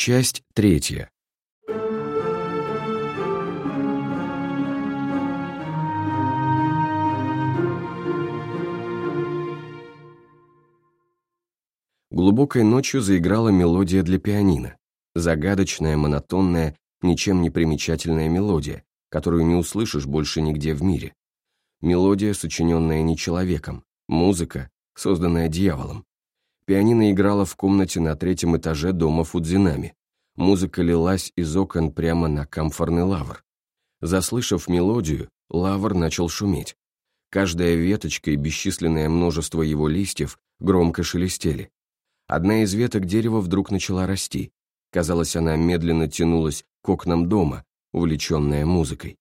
Часть третья. Глубокой ночью заиграла мелодия для пианино. Загадочная, монотонная, ничем не примечательная мелодия, которую не услышишь больше нигде в мире. Мелодия, сочиненная не человеком, музыка, созданная дьяволом. Пианино играло в комнате на третьем этаже дома Фудзинами. Музыка лилась из окон прямо на камфорный лавр. Заслышав мелодию, лавр начал шуметь. Каждая веточка и бесчисленное множество его листьев громко шелестели. Одна из веток дерева вдруг начала расти. Казалось, она медленно тянулась к окнам дома, увлеченная музыкой.